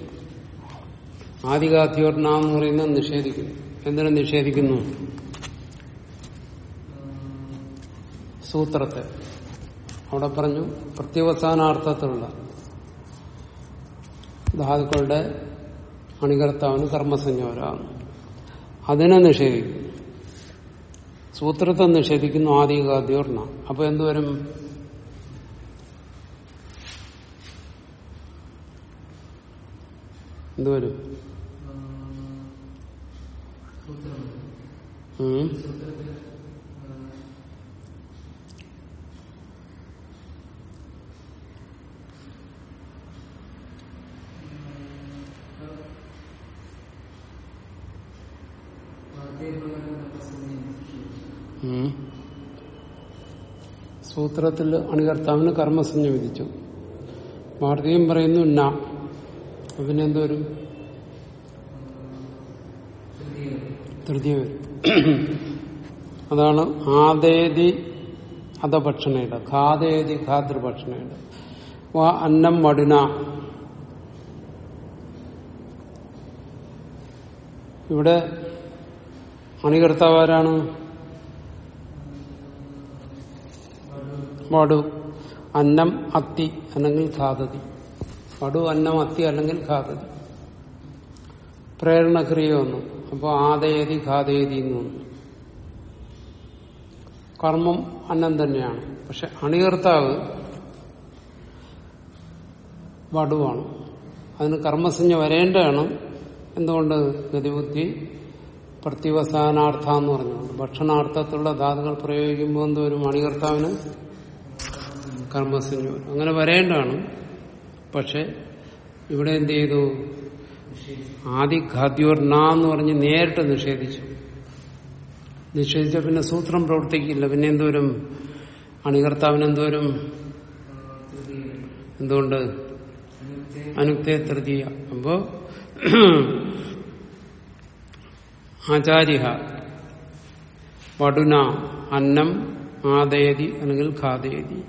ആദികാധ്യോർണ എന്ന് പറയുന്നത് നിഷേധിക്കുന്നു. എന്തിനു നിഷേധിക്കുന്നു? സൂത്രത്തെ. അവിടെ പറഞ്ഞു പ്രത്യവസാനാർത്ഥത്തിലുള്ള ധാതുക്കളുടെ അണികർത്താവിന് കർമ്മസഞ്ജോരാകുന്നു അതിനെ നിഷേധിക്കുന്നു. സൂത്രത്തെ നിഷേധിക്കുന്നു ആദികാദ്യോർണ അപ്പൊ എന്തുവരും എന്തുവരും. സൂത്രത്തിൽ അണികർത്താവിന് കർമ്മസഞ്ജ വിധിച്ചു. മാർഗീയം പറയുന്നു ന. അപ്പൊ പിന്നെ വരും? തൃതീയ വരും. അതാണ് ആദേതി അധഭക്ഷണയുടെ ഖാദേതി ഖാതൃഭക്ഷണയുടെ അന്നം വടുന. ഇവിടെ അണികർത്താവ് ആരാണ്? വടു. അന്നം അത്തി അല്ലെങ്കിൽ ഖാദതി വടു അന്നം അത്തി അല്ലെങ്കിൽ ഖാദതി പ്രേരണക്രിയ ഒന്നും. അപ്പോൾ ആദയതി ഖാദയതി എന്നൊന്നും കർമ്മം അന്നം തന്നെയാണ്. പക്ഷെ അണികർത്താവ് വടുവാണ്. അതിന് കർമ്മസഞ്ജ വരേണ്ടതാണ് എന്തുകൊണ്ട്? ഗതിബുദ്ധി പ്രത്യവസാനാർത്ഥ എന്ന് പറഞ്ഞു. ഭക്ഷണാർത്ഥത്തിലുള്ള ധാതുകൾ പ്രയോഗിക്കുമ്പോൾ എന്തോ ഒരു മണികർത്താവിന് കർമ്മസഞ്ജ അങ്ങനെ വരേണ്ടതാണ്. പക്ഷെ ഇവിടെ എന്ത് ചെയ്തു? ആദി ഖാദ്യോർണ എന്ന് പറഞ്ഞ് നേരിട്ട് നിഷേധിച്ചു. നിഷേധിച്ച പിന്നെ സൂത്രം പ്രവർത്തിക്കില്ല. പിന്നെ എന്തോരും? അണികർത്താവിന് എന്തോരും? എന്തുകൊണ്ട്? അനുക്തേ തൃതീയ അപ്പോ ആചാര്യ വടുന അന്നം ആദയതി അല്ലെങ്കിൽ ഖാദയതി.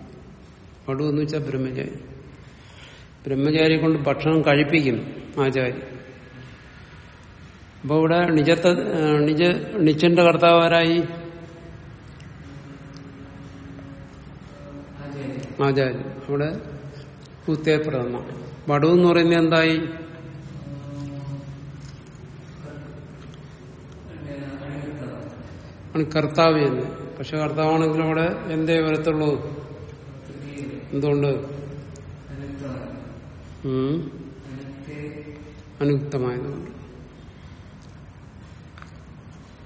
വടു എന്ന് വെച്ചാൽ ബ്രഹ്മചാരി. ബ്രഹ്മചാരിയെ കൊണ്ട് ഭക്ഷണം കഴിപ്പിക്കും ആചാരി അപ്പൊ ഇവിടെ നിജത്തെ നിജ നിച്ചന്റെ കർത്താവ് ആരായി? ആചാരി അവിടെ കുത്തേപ്രഥമ. വടു എന്ന് പറയുന്നത് എന്തായി? കർത്താവ് എന്ന്. പക്ഷെ കർത്താവാണെങ്കിൽ അവിടെ എന്തേ വരത്തുള്ളൂ? എന്തുകൊണ്ട്. അനുക്തമായതുകൊണ്ട്.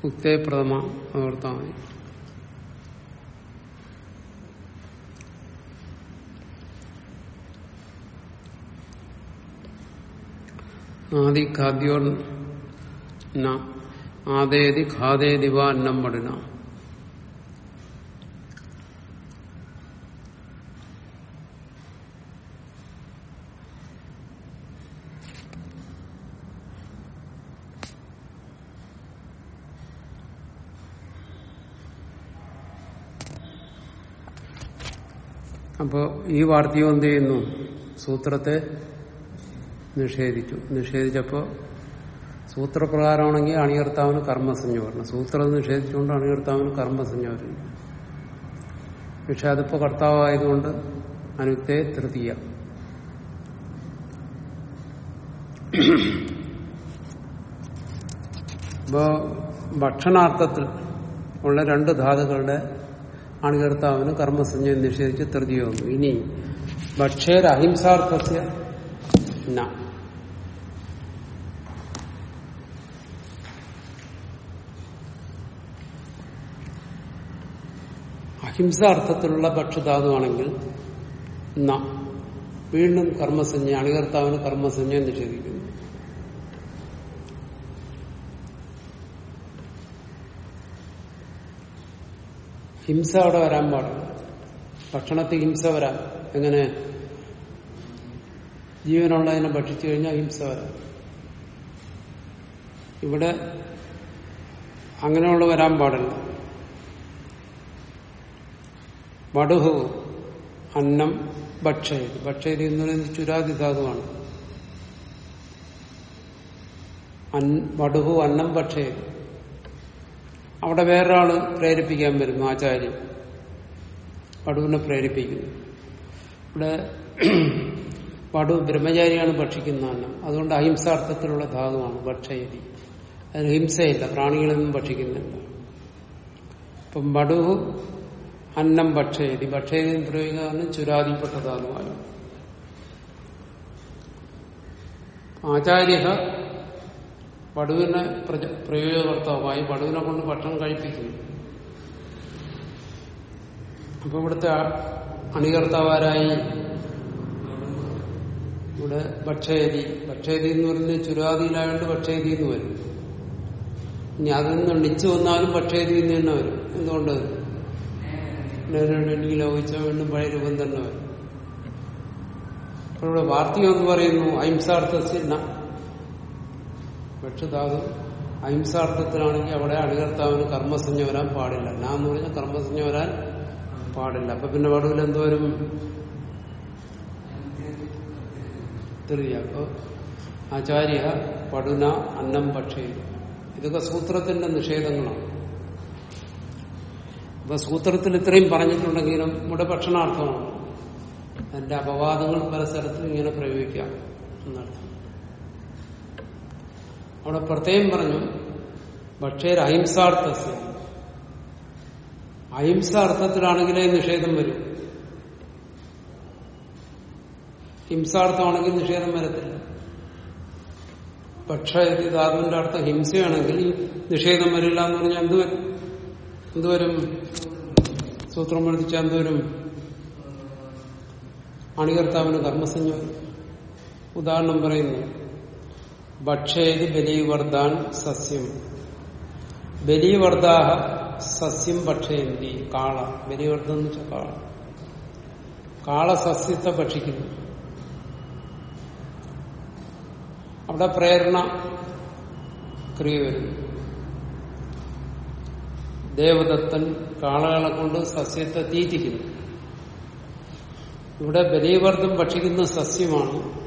ഉക്തേ പ്രഥമ ഓർത്താൽ മതി. ആദി ഖാദ്യോ ന. ആദേതി ഖാദേതി വാ അന്നം പടിന അപ്പോ ഈ വാർത്തകം എന്ത് ചെയ്യുന്നു? സൂത്രത്തെ നിഷേധിച്ചു. നിഷേധിച്ചപ്പോൾ സൂത്രപ്രകാരമാണെങ്കിൽ അണികർത്താവിന് കർമ്മസഞ്ജ വരണം സൂത്രം നിഷേധിച്ചുകൊണ്ട് അണികർത്താവിന് കർമ്മസഞ്ജ വരും പക്ഷെ അതിപ്പോ കർത്താവായതുകൊണ്ട് അനുത്തെ തൃതീയ. ഇപ്പോ ഭക്ഷണാർത്ഥത്തിൽ ഉള്ള രണ്ട് ധാതുക്കളുടെ അണികർത്താവിന് കർമ്മസഞ്ജയം നിഷേധിച്ച് തൃതി വന്നു ഇനി ഭക്ഷ്യേര അഹിംസാർത്ഥസ്യ അഹിംസാർത്ഥത്തിലുള്ള ഭക്ഷ്യധാതുവാണെങ്കിൽ ന. വീണ്ടും കർമ്മസഞ്ജ അണികർത്താവിന് കർമ്മസഞ്ജ നിഷേധിക്കുന്നു ഹിംസ അവിടെ വരാൻ പാടില്ല. ഭക്ഷണത്തിൽ ഹിംസ വരാം. എങ്ങനെ? ജീവനുള്ളതിനെ ഭക്ഷിച്ചു കഴിഞ്ഞാൽ ഹിംസ വരാം. ഇവിടെ അങ്ങനെയുള്ള വരാൻ പാടില്ല. വടുഹു അന്നം ഭക്ഷയത്. ഭക്ഷയത് എന്ന് പറയുന്നത് ചുരാതി ധാതുവാണ്. വടുഹു അന്നം ഭക്ഷയത്. അവിടെ വേറൊരാൾ പ്രേരിപ്പിക്കാൻ വരുന്നു ആചാര്യൻ വടുവിനെ പ്രേരിപ്പിക്കുന്നു. ഇവിടെ വടു ബ്രഹ്മചാരിയാണ് ഭക്ഷിക്കുന്ന അതുകൊണ്ട് അഹിംസാർത്ഥത്തിലുള്ള ധാതുവാണ് ഭക്ഷയതി. അതിന് ഹിംസയില്ല പ്രാണികളൊന്നും ഭക്ഷിക്കുന്നില്ല. ഇപ്പം വടു അന്നം ഭക്ഷയതി. ഭക്ഷയതി പ്രയോഗിക്കുന്ന ചുരാതിപ്പെട്ട ധാതുവാണ് ആചാര്യ വടുവിനെ പ്രയോഗകർത്താവായി വടുവിനെ കൊണ്ട് ഭക്ഷണം കഴിപ്പിക്കുന്നു. അപ്പൊ ഇവിടുത്തെ അണികർത്താവാരായി ഇവിടെ ഭക്ഷയതി ഭക്ഷയതി എന്ന് പറയുന്നത് ചുരാതിയിലായോണ്ട് ഭക്ഷയതി എന്ന് വരും. ഇനി അതിൽ നിന്ന് എണ്ണിച്ചു വന്നാലും ഭക്ഷയതി എന്ന് തന്നെ വരും. എന്തുകൊണ്ട് എനിക്ക് ലോകിച്ച വീണ്ടും പഴയ രൂപം തന്നെ വരും. ഇവിടെ വാർത്തകം എന്ന് പറയുന്നു അഹിംസാർത്ഥത്തിൽ ഭക്ഷ്യധാതു അഹിംസാർത്ഥത്തിലാണെങ്കിൽ അവിടെ അണികർത്താവിന് കർമ്മസഞ്ജ വരാൻ പാടില്ല. ഞാൻ എന്ന് പറഞ്ഞാൽ കർമ്മസഞ്ജ വരാൻ പാടില്ല. അപ്പൊ പിന്നെ വടുവിൽ എന്തോരും തെറിയ അപ്പൊ ആചാര്യ പടുന അന്നം പക്ഷേ ഇതൊക്കെ സൂത്രത്തിന്റെ നിഷേധങ്ങളാണ്. അപ്പൊ സൂത്രത്തിൽ ഇത്രയും പറഞ്ഞിട്ടുണ്ടെങ്കിലും ഇവിടെ ഭക്ഷണാർത്ഥമാണ്. അതിന്റെ അപവാദങ്ങൾ പല സ്ഥലത്തും ഇങ്ങനെ പ്രയോഗിക്കാം എന്നർത്ഥം. അവിടെ പ്രത്യേകം പറഞ്ഞു പക്ഷേ അഹിംസാർത്ഥസ്യ. അഹിംസ അർത്ഥത്തിലാണെങ്കിലേ നിഷേധം വരും. ഹിംസാർത്ഥമാണെങ്കിൽ നിഷേധം വരത്തില്ല. പക്ഷേ ധാതുവിന്റെ അർത്ഥം ഹിംസയാണെങ്കിൽ നിഷേധം വരില്ല എന്ന് പറഞ്ഞാൽ എന്തുവരും എന്തുവരും സൂത്രം പഠിച്ച എന്തുവരും അണികർത്താവിന് കർമ്മസഞ്ജ ഉദാഹരണം പറയുന്നു ഭക്ഷേതി ബലീവർദ്ധാൻ സസ്യം. ബലീവർദ്ധാഹ സസ്യം ഭക്ഷയന്തി കാള. ബലിവർദ്ധം എന്ന് വെച്ചാൽ കാള. കാള സസ്യത്തെ ഭക്ഷിക്കുന്നു. അവിടെ പ്രേരണ ക്രിയ വരുന്നു. ദേവദത്തൻ കാളകളെ കൊണ്ട് സസ്യത്തെ തീറ്റിക്കുന്നു. ഇവിടെ ബലീവർദ്ധം ഭക്ഷിക്കുന്ന സസ്യമാണ്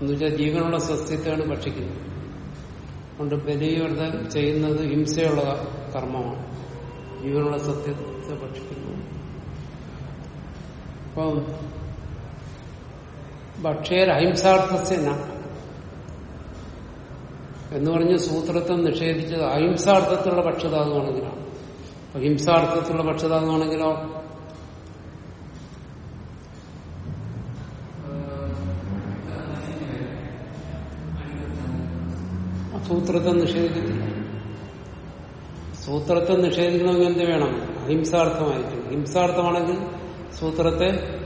എന്നുവെച്ചാൽ ജീവനുള്ള സസ്യത്തെയാണ് ഭക്ഷിക്കുന്നത്. അതുകൊണ്ട് ബലിവർദ്ധം ചെയ്യുന്നത് ഹിംസയുള്ള കർമ്മമാണ്. ജീവനുള്ള സത്യത്തെ ഭക്ഷിക്കുന്നു. അപ്പം ഭക്ഷ്യ അഹിംസാർത്ഥസ്യന എന്ന് പറഞ്ഞ് സൂത്രത്തെ നിഷേധിച്ചത് അഹിംസാർത്ഥത്തിലുള്ള പക്ഷതാകുവാണെങ്കിലാണ് അഹിംസാർത്ഥത്തിലുള്ള ഹിംസാർത്ഥത്തിലുള്ള പക്ഷതാകുവാണെങ്കിലോ സൂത്രത്തെ നിഷേധിക്കുന്നു. സൂത്രത്തെ നിഷേധിക്കണമെങ്കിൽ എന്ത് വേണം? അഹിംസാർത്ഥമായിരിക്കും ഹിംസാർത്ഥമാണെങ്കിൽ സൂത്രത്തെ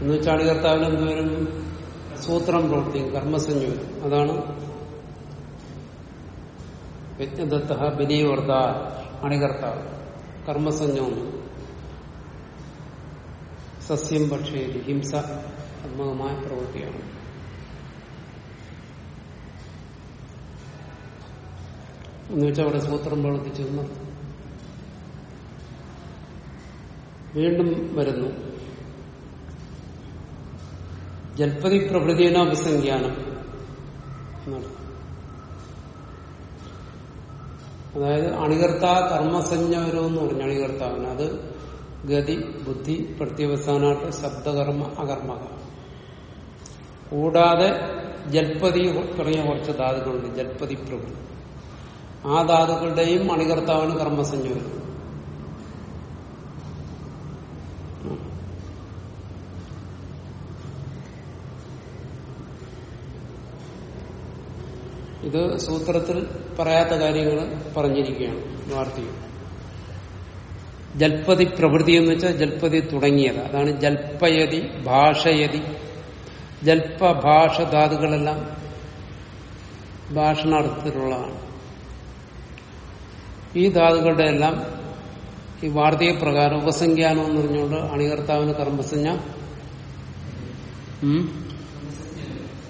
എന്ന് വെച്ചാൽ അണികർത്താവിന് എന്തുവരും സൂത്രം പ്രവർത്തിക്കും കർമ്മസഞ്ജ അതാണ് യജ്ഞദത്ത ബലിവർദ്ധ അണികർത്താവ് കർമ്മസഞ്ജു സസ്യം പക്ഷേ ഹിംസാത്മകമായ പ്രവൃത്തിയാണ്. എന്ന് വെച്ചാൽ അവിടെ സൂത്രം പ്രവർത്തിച്ചു വീണ്ടും വരുന്നു. ജൽപതി പ്രഭൃതിനാഭിസംഖ്യാനം അതായത് അണികർത്ത കർമ്മസഞ്ജവരം എന്ന് പറഞ്ഞു അണികർത്താവിന് അത് ഗതി ബുദ്ധി പ്രത്യവസാനാട്ട് ശബ്ദകർമ്മ അകർമ്മക. കൂടാതെ ജൽപതി തുടങ്ങിയ കുറച്ച് ധാതുക്കളുണ്ട്. ജൽപതി പ്രഭൃതി. ആ ധാതുക്കളുടെയും മണികർത്താവാണ് കർമ്മസഞ്ജ ഇത് സൂത്രത്തിൽ പറയാത്ത കാര്യങ്ങൾ പറഞ്ഞിരിക്കുകയാണ് വാർത്തയിൽ. ജൽപ്പതി പ്രവൃത്തി എന്ന് വെച്ചാൽ ജൽപ്പതി തുടങ്ങിയത്. അതാണ് ജൽപ്പയതി ഭാഷയതി ജൽപ്പ ഭാഷ ധാതുക്കളെല്ലാം ഭാഷണാർത്ഥത്തിലുള്ളതാണ്. ഈ ധാതുക്കളുടെ എല്ലാം ഈ വാർത്തീയ പ്രകാരം ഉപസംഖ്യാനം എന്ന് പറഞ്ഞുകൊണ്ട് അണികർത്താവിന് കർമ്മസഞ്ജ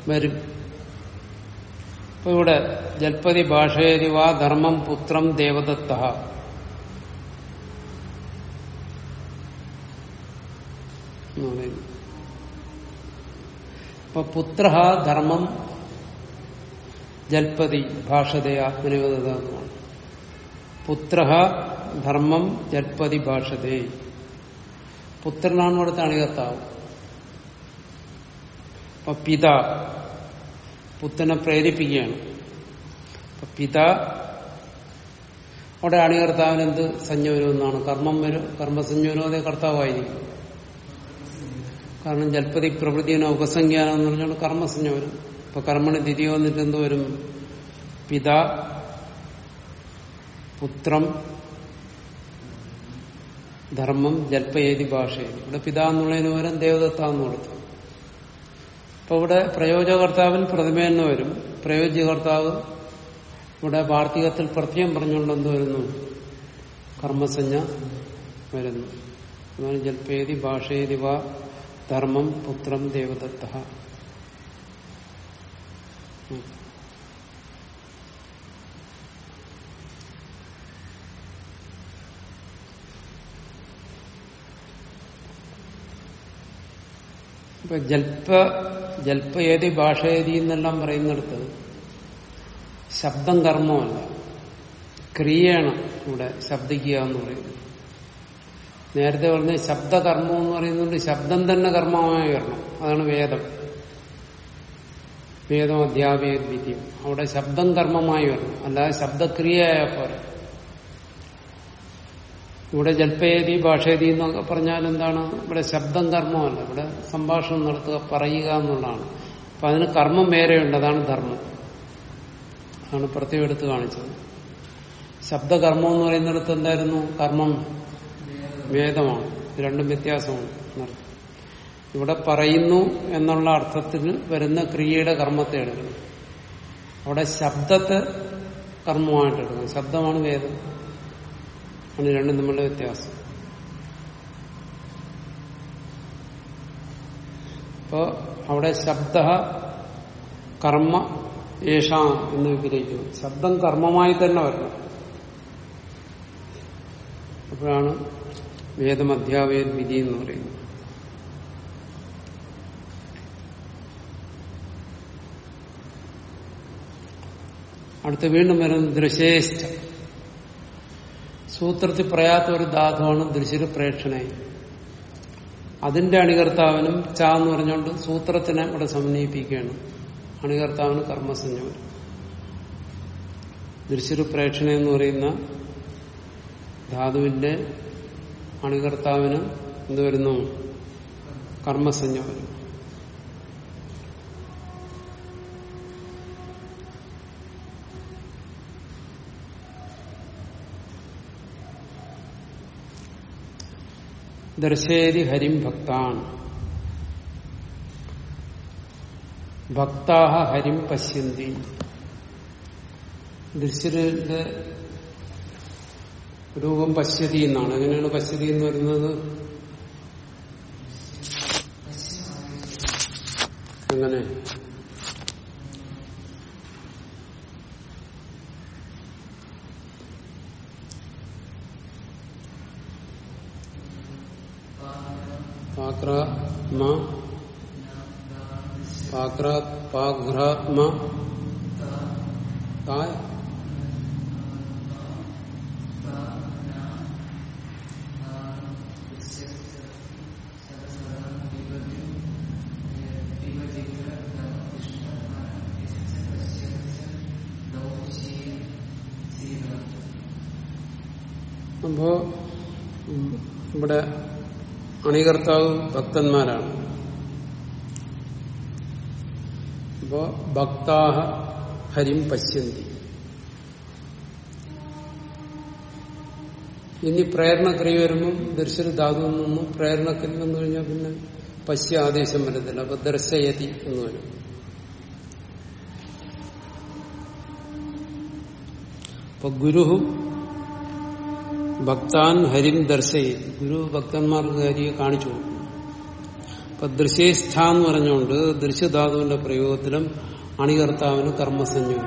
വരും. അപ്പൊ ഇവിടെ ജൽപതി ഭാഷയതി വാ ധർമ്മം പുത്രം ദേവദത്ത ഇപ്പൊ പുത്ര ധർമ്മം ജൽപതി ഭാഷതേ ആത്മനിവേദമാണ് പുത്ര ധർമ്മം ജഡ്പതി ഭാഷതേ. പുത്രനാണ് ഇവിടുത്തെ അണികർത്താവ് അപ്പൊ പിത പുത്രനെ പ്രേരിപ്പിക്കുകയാണ്. പിത അവിടെ അണികർത്താവിന് എന്ത് സഞ്ജ വരുമെന്നാണ് കർമ്മം വരും കർമ്മസഞ്ജവനോ അതേ കർത്താവായിരിക്കും. കാരണം ജൽപ്പതി പ്രവൃത്തിനോ ഉപസംഖ്യാനം എന്ന് പറഞ്ഞാൽ കർമ്മസഞ്ജ വരും ഇപ്പൊ കർമ്മണി തിരിയോ എന്നിട്ട് എന്ത് വരും? പിത പുത്രം ധർമ്മം ജൽപ്പയേതി ഭാഷയിൽ. ഇവിടെ പിതാ എന്നുള്ളതിന് പകരം ദേവദത്ത എന്ന് കൊടുത്തു. അപ്പൊ ഇവിടെ പ്രയോജകർത്താവിൽ പ്രതിമയെന്ന് വരും. പ്രയോജ്യകർത്താവ് ഇവിടെ വാർത്തികത്തിൽ പ്രത്യേകം പറഞ്ഞുകൊണ്ട് എന്ത് വരുന്നു? കർമ്മസഞ്ജ വരുന്നു. അതാണ് ജൽപ്പേതി ഭാഷേതി വ ധർമ്മം പുത്രം ദേവദത്ത ഇപ്പൊ ജൽപ്പ ഭാഷ ഭാഷയേതി എന്നെല്ലാം പറയുന്നിടത്ത് ശബ്ദം കർമ്മമല്ല. ക്രിയയാണ് ഇവിടെ ശബ്ദിക്കുക എന്ന് പറയുന്നത്. നേരത്തെ പറഞ്ഞ ശബ്ദകർമ്മം എന്ന് പറയുന്നത് ശബ്ദം തന്നെ കർമ്മമായി വരണം. അതാണ് വേദം. വേദം അധ്യാപിക വിദ്യം അവിടെ ശബ്ദം കർമ്മമായി വരണം. അല്ലാതെ ശബ്ദക്രിയയായ പോലെ ഇവിടെ ജൽപ്പേതി ഭാഷേതി എന്നൊക്കെ പറഞ്ഞാൽ എന്താണ്? ഇവിടെ ശബ്ദം കർമ്മമല്ല ഇവിടെ സംഭാഷണം നടത്തുക പറയുക എന്നുള്ളതാണ്. അപ്പൊ അതിന് കർമ്മം വേറെയുണ്ട്. അതാണ് ധർമ്മം. അതാണ് പ്രത്യേകം എടുത്ത് കാണിച്ചത്. ശബ്ദകർമ്മം എന്ന് പറയുന്നിടത്ത് എന്തായിരുന്നു? കർമ്മം വേദമാണ്. രണ്ടും വ്യത്യാസമാണ്. ഇവിടെ പറയുന്നു എന്നുള്ള അർത്ഥത്തിൽ വരുന്ന ക്രിയയുടെ കർമ്മത്തെ എടുക്കണം അവിടെ ശബ്ദത്തെ കർമ്മമായിട്ട് ശബ്ദമാണ് വേദം. ആണ് രണ്ടും തമ്മിലുള്ള വ്യത്യാസം. അപ്പോ അവിടെ ശബ്ദ കർമ്മ ഏഷ എന്ന് വിഗ്രഹിക്കുന്നു. ശബ്ദം കർമ്മമായി തന്നെ വരണം. അപ്പോഴാണ് വേദം വിധി എന്ന് പറയുന്നത്. അടുത്ത് വീണ്ടും വരുന്നത് ദൃശേഷ്ഠ. സൂത്രത്തിൽ പറയാത്ത ഒരു ധാതുവാണ് ദൃശ്യ പ്രേക്ഷണയും അതിന്റെ അണികർത്താവിനും ച എന്ന് പറഞ്ഞുകൊണ്ട് സൂത്രത്തിനെ ഇവിടെ സമന്വയിപ്പിക്കുകയാണ്. അണികർത്താവിന് കർമ്മസഞ്ജം ദൃശ്യ എന്ന് പറയുന്ന ധാതുവിന്റെ അണികർത്താവിന് എന്ത് വരുന്നു കർമ്മസഞ്ജ ദർശേതി ഹരിം ഭക്താൻ. ഭക്താഹ ഹരിം പശ്യന്തി. ദൃശ്യന്റെ രൂപം പശ്യതി എന്നാണ്. എങ്ങനെയാണ് പശ്യതി എന്ന് പറയുന്നത് അങ്ങനെ. പാക്രാത്മ പാക്രാ പാഘ്രാത്മ തായ് അപ്പോ ഉം, ഇവിടെ അണികർത്താവ് ഭക്തന്മാരാണ്. അപ്പോ ഭക്താഹ ഹരിം പശ്യന്തി. ഇനി പ്രേരണക്രിയ വരുമ്പം ദർശന ധാതുവിൽ നിന്നും പ്രേരണക്രിയ എന്ന് കഴിഞ്ഞാൽ പിന്നെ പശ്യ ആദേശം വരുന്നില്ല അപ്പൊ ദർശയതി എന്ന് വരും. അപ്പൊ ഗുരു ഭക്താൻ ഹരിം ദർശയി ഗുരു ഭക്തന്മാർക്ക് ഹരിയെ കാണിച്ചു. കൊടുക്കും അപ്പൊ ദൃശ്യേഷ്ഠ എന്ന് പറഞ്ഞുകൊണ്ട് ദൃശ്യധാതുവിന്റെ പ്രയോഗത്തിലും അണികർത്താവിന് കർമ്മസഞ്ജം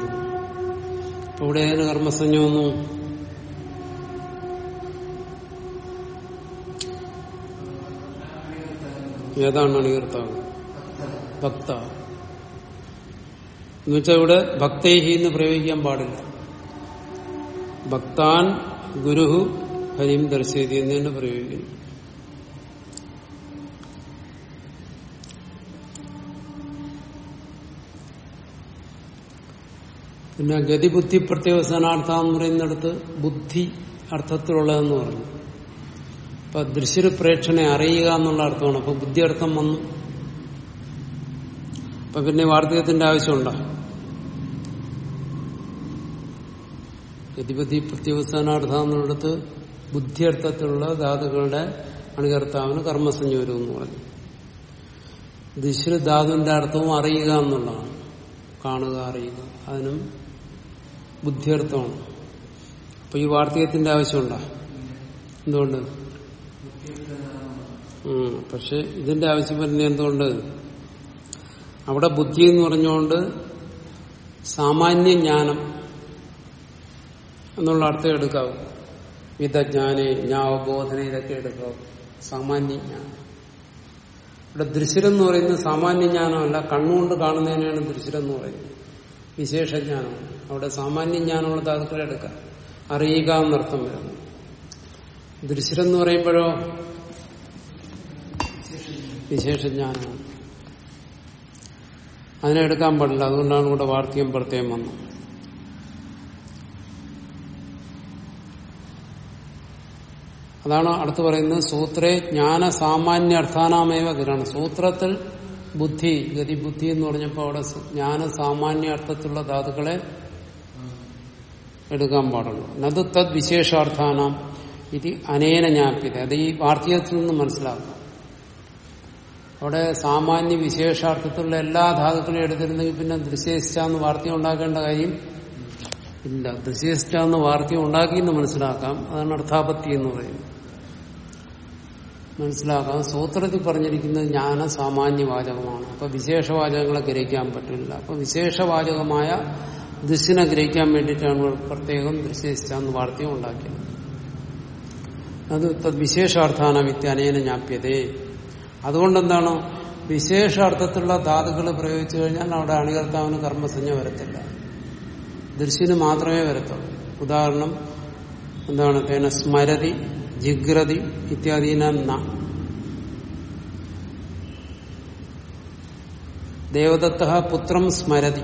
അപ്പൊ ഇവിടെ ഏതിന് കർമ്മസഞ്ജം വന്നു? ഏതാണ് അണികർത്താവ്? ഭക്ത. എന്നുവെച്ചാൽ ഇവിടെ ഭക്തൈഹി എന്ന് പ്രയോഗിക്കാൻ പാടില്ല. ഭക്താൻ ഗുരുഹു ഹരിം ദർശയതി എന്ന് തന്നെ പ്രയോഗിക്കുന്നു പിന്നെ ഗതിബുദ്ധി പ്രത്യവസാനാർത്ഥ എന്ന് പറയുന്നിടത്ത് ബുദ്ധി അർത്ഥത്തിലുള്ളതെന്ന് പറഞ്ഞു. അപ്പൊ ദൃശ്യ പ്രേക്ഷണെ അറിയുക എന്നുള്ള അർത്ഥമാണ്. അപ്പൊ ബുദ്ധി അർത്ഥം വന്നു. അപ്പൊ പിന്നെ വാർത്തകത്തിന്റെ ആവശ്യമുണ്ടോ? ഗതിപതി പ്രത്യവസാനാർത്ഥ എന്നുള്ളിടത്ത് ബുദ്ധിയർത്ഥത്തിലുള്ള ധാതുക്കളുടെ അണികർത്താവിന് കർമ്മസഞ്ജോരം എന്ന് പറഞ്ഞു. ദിശു ധാതുവിന്റെ അർത്ഥവും അറിയുക എന്നുള്ളതാണ്. കാണുക അറിയുക. അതിനും ബുദ്ധിയർത്ഥമാണ്. അപ്പൊ ഈ വാർത്തകത്തിന്റെ ആവശ്യമുണ്ടോ? എന്തുകൊണ്ട്? പക്ഷെ ഇതിന്റെ ആവശ്യം വരുന്നത് എന്തുകൊണ്ട്? അവിടെ ബുദ്ധി എന്ന് പറഞ്ഞുകൊണ്ട് സാമാന്യ ജ്ഞാനം എന്നുള്ള അർത്ഥം എടുക്കാവൂ. വിധജ്ഞാനെ ജ്ഞാവബോധന ഇതൊക്കെ എടുക്കും. സാമാന്യജ്ഞാനം. ഇവിടെ ദൃശ്യം എന്ന് പറയുന്നത് സാമാന്യജ്ഞാനമല്ല കണ്ണുകൊണ്ട് കാണുന്നതിനാണ് ദൃശ്യം എന്ന് പറയുന്നത്. വിശേഷജ്ഞാനം. അവിടെ സാമാന്യജ്ഞാനമുള്ള താതുക്കളെ എടുക്കുക എടുക്കാം. അറിയുക എന്നർത്ഥം വരുന്നു. ദൃശ്യം എന്ന് പറയുമ്പോഴോ വിശേഷജ്ഞാനമാണ് അതിനെടുക്കാൻ പാടില്ല. അതുകൊണ്ടാണ് ഇവിടെ വാർത്തകം പ്രത്യേകം വന്നത്. അതാണ് അടുത്ത് പറയുന്നത് സൂത്രേ ജ്ഞാന സാമാന്യ അർത്ഥാനാമേവ ഗ്രഹണം. സൂത്രത്തിൽ ബുദ്ധി ഗതിബുദ്ധി എന്ന് പറഞ്ഞപ്പോൾ അവിടെ ജ്ഞാന സാമാന്യ അർത്ഥത്തിലുള്ള ധാതുക്കളെ എടുക്കാൻ പാടുള്ളൂ. നത് തദ് വിശേഷാർത്ഥാനാം. ഇത് അനേന ജ്ഞാപ്യത. അത് ഈ വാർത്തകത്തിൽ നിന്ന് മനസ്സിലാക്കാം. അവിടെ സാമാന്യ വിശേഷാർത്ഥത്തിലുള്ള എല്ലാ ധാതുക്കളും എടുത്തിരുന്നെങ്കിൽ പിന്നെ ദൃശ്യസ്ഥാന്ന് വാർത്ത ഉണ്ടാക്കേണ്ട കാര്യം ഇല്ല. ദൃശ്യസ്ഥാന്ന് ഉണ്ടാക്കി എന്ന് മനസ്സിലാക്കാം. അതാണ് അർത്ഥാപത്തി എന്ന് പറയുന്നത്. മനസ്സിലാക്കാം. സൂത്രത്തിൽ പറഞ്ഞിരിക്കുന്നത് ജ്ഞാന സാമാന്യവാചകമാണ് അപ്പൊ വിശേഷവാചകങ്ങളെ ഗ്രഹിക്കാൻ പറ്റില്ല. അപ്പൊ വിശേഷവാചകമായ ദൃശ്യനെ ഗ്രഹിക്കാൻ വേണ്ടിയിട്ടാണ് പ്രത്യേകം ദൃശ്യസ്ഥാന്ന് വാർത്തയും ഉണ്ടാക്കിയത്. അത് തദ്വിശേഷാർത്ഥാന വിത്യാനേന ജ്ഞാപ്യതേ. അതുകൊണ്ടെന്താണ്? വിശേഷാർത്ഥത്തിലുള്ള ധാതുക്കൾ പ്രയോഗിച്ചു കഴിഞ്ഞാൽ അവിടെ അണികർത്താവിന് കർമ്മസഞ്ജ വരത്തില്ല. ദൃശ്യന് മാത്രമേ വരത്തുള്ളൂ. ഉദാഹരണം എന്താണ്? തേന സ്മരതി ജിഗ്രതി ഇത്യാദീന ദേവദത്ത പുത്രം സ്മരതി.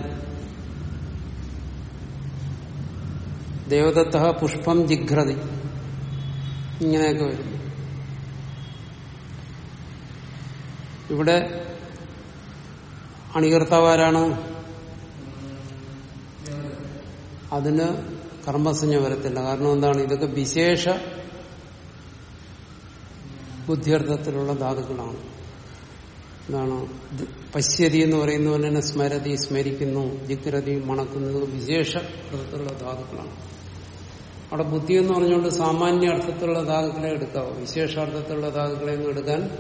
ദേവദത്ത പുഷ്പം ജിഘ്രതി ഇങ്ങനെയൊക്കെ വരും. ഇവിടെ അണികർത്താവാരാണ്? അതിന് കർമ്മസഞ്ജ വരത്തില്ല. കാരണം എന്താണ്? ഇതൊക്കെ വിശേഷ ബുദ്ധിയർത്ഥത്തിലുള്ള ധാതുക്കളാണ്. എന്താണ് പശ്യതി എന്ന് പറയുന്ന പോലെ തന്നെ സ്മരതി സ്മരിക്കുന്നു ജിഗ്രതി മണക്കുന്നത് വിശേഷ അർത്ഥത്തിലുള്ള ധാതുക്കളാണ്. അവിടെ ബുദ്ധി എന്ന് പറഞ്ഞുകൊണ്ട് സാമാന്യ അർത്ഥത്തിലുള്ള ധാതുക്കളെ എടുക്കാവൂ. വിശേഷാർത്ഥത്തിലുള്ള ധാതുക്കളെ ഒന്നും എടുക്കാൻ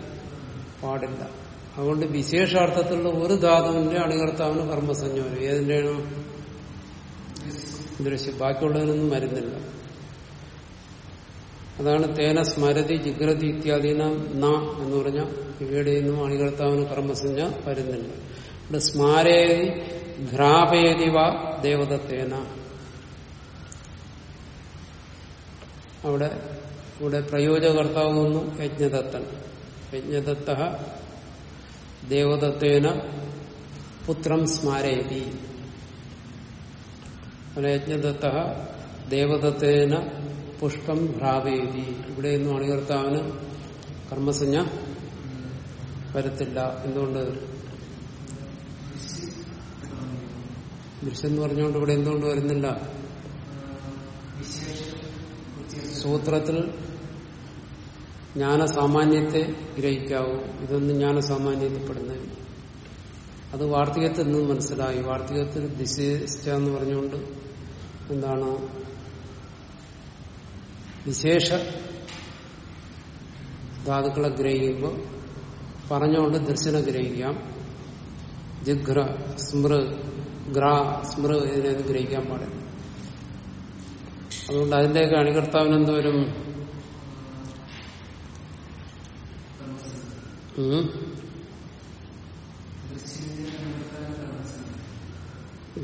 പാടില്ല. അതുകൊണ്ട് വിശേഷാർത്ഥത്തിലുള്ള ഒരു ധാതുവിന്റെ അണികർത്താവിന് കർമ്മസഞ്ജ വരും. ഏതിന്റെയാണ്? ദൃശ്യം ബാക്കിയുള്ളതിനൊന്നും വരുന്നില്ല. അതാണ് തേന സ്മരതി ജിഗ്രതി ഇത്യാദീന ന എന്ന് പറഞ്ഞ ഇവയുടെ നിന്നും അണികർത്താവിന് കർമ്മസഞ്ജ വരുന്നില്ല ഇവിടെ സ്മാരേതി ഘ്രാപേതി വ ദേവതത്തേന അവിടെ ഇവിടെ പ്രയോജകർത്താവ് വന്നു യജ്ഞദത്തൻ. യജ്ഞദത്ത ദേവദത്തേന പുത്രം സ്മാരേതി. യജ്ഞദത്ത ദേവദത്തേന പുഷ്പം ഭ്രാവേതി ഇവിടെയൊന്നും അണികർത്താവിന് കർമ്മസഞ്ജ വരത്തില്ല എന്തുകൊണ്ട്? ദൃശ്യം എന്ന് പറഞ്ഞുകൊണ്ട് ഇവിടെ എന്തുകൊണ്ട് വരുന്നില്ല? സൂത്രത്തിൽ ജ്ഞാനസാമാന്യത്തെ ഗ്രഹിക്കാവൂ. ഇതൊന്നും ജ്ഞാനസാമാന്യത്തിൽപ്പെടുന്നില്ല അത് വാർത്തികത്തിൽ നിന്ന് മനസ്സിലായി. വാർത്തികത്തിൽ ദിശ എന്ന് പറഞ്ഞുകൊണ്ട് എന്താണ് വിശേഷ ധാതുക്കളെ ഗ്രഹിക്കുമ്പോൾ പറഞ്ഞുകൊണ്ട് ദർശനം ഗ്രഹിക്കാം. ജിഗ്ര സ്മൃ ഗ്ര സ്മൃ ഇതിനെ ഗ്രഹിക്കാൻ പാടില്ല. അതുകൊണ്ട് അതിന്റെയൊക്കെ അണികർത്താവിന് എന്തോരും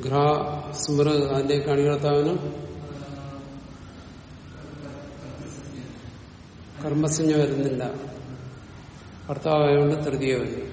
ഘ്ര സ്മൃ അതിന്റെയൊക്കെ അണികർത്താവിന് കർമ്മസഞ്ജ വരുന്നില്ല. ഭർത്താവായതുകൊണ്ട് തൃതീയ വരും